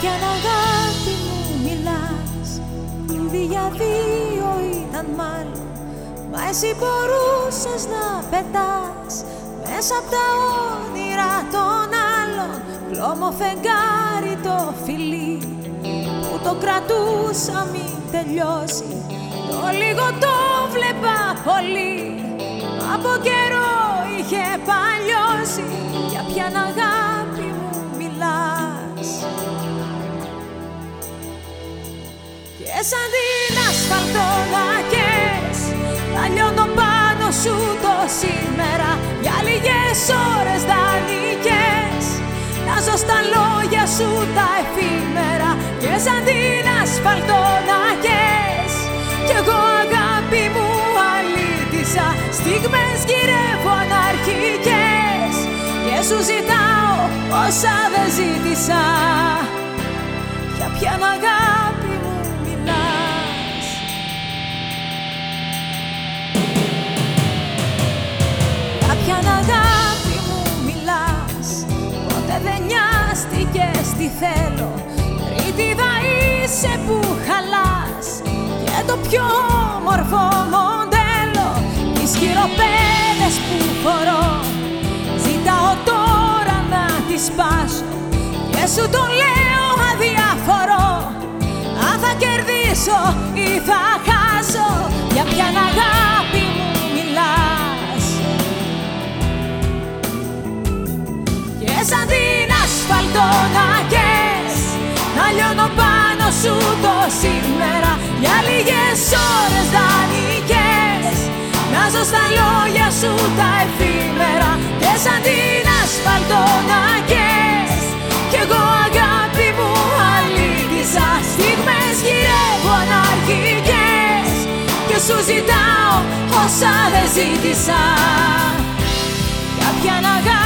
ποια αγάπη μου μιλάς Κλειδί για δύο ήταν μάλλον. Μα εσύ μπορούσες να πετάς Μέσα από τα όνειρα των άλλων. Πλώμο φεγγάρι το φιλί Που το κρατούσα μην τελειώσει. Το λίγο το βλέπα πολύ Από καιρό είχε παλιώσει. Για ποια αγάπη σαν την ασφαλτό να καις Θα λιώνω πάνω σου το σήμερα. Για λίγες ώρες δανεικές Να ζω στα λόγια σου τα εφήμερα. Και σαν την ασφαλτό να καις Κι εγώ αγάπη μου αλήτησα. Στιγμές γυρεύω αναρχικές. Και σου ζητάω όσα δεν ζήτησα. Για ποια αγάπη τι θέλω. Ρίτιδα είσαι που χαλάς Και το πιο όμορφο μοντέλο. Τις χειροπέδες που φορώ. Ζητάω τώρα να τις σπάσω Και σου το λέω αδιαφορώ Αν θα κερδίσω ή θα χάσω Για ποια αγάπη τα εφήμερα Και σαν την ασφαλτό να καις Κι εγώ αγάπη μου αλήτησα Στιγμές γυρεύω αναρχικές. Και σου ζητάω όσα δεν ζήτησα. Για ποια αγάπη